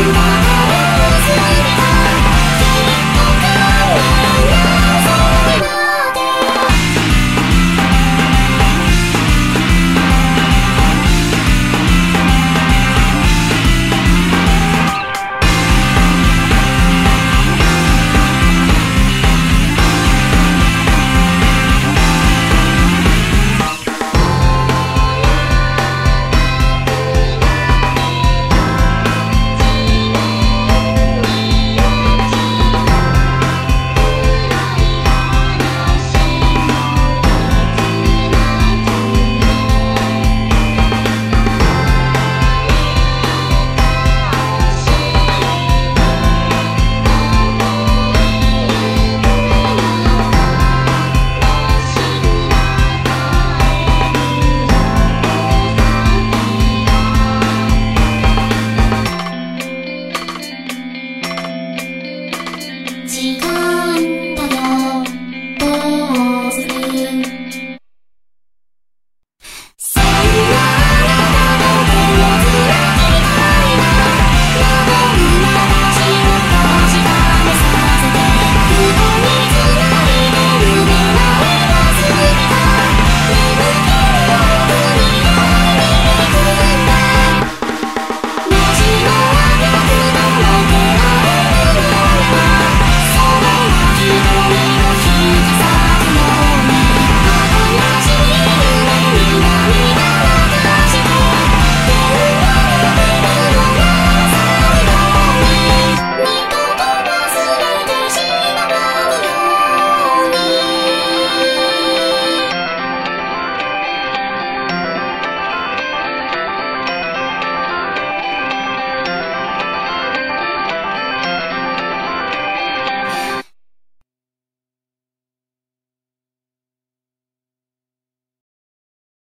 you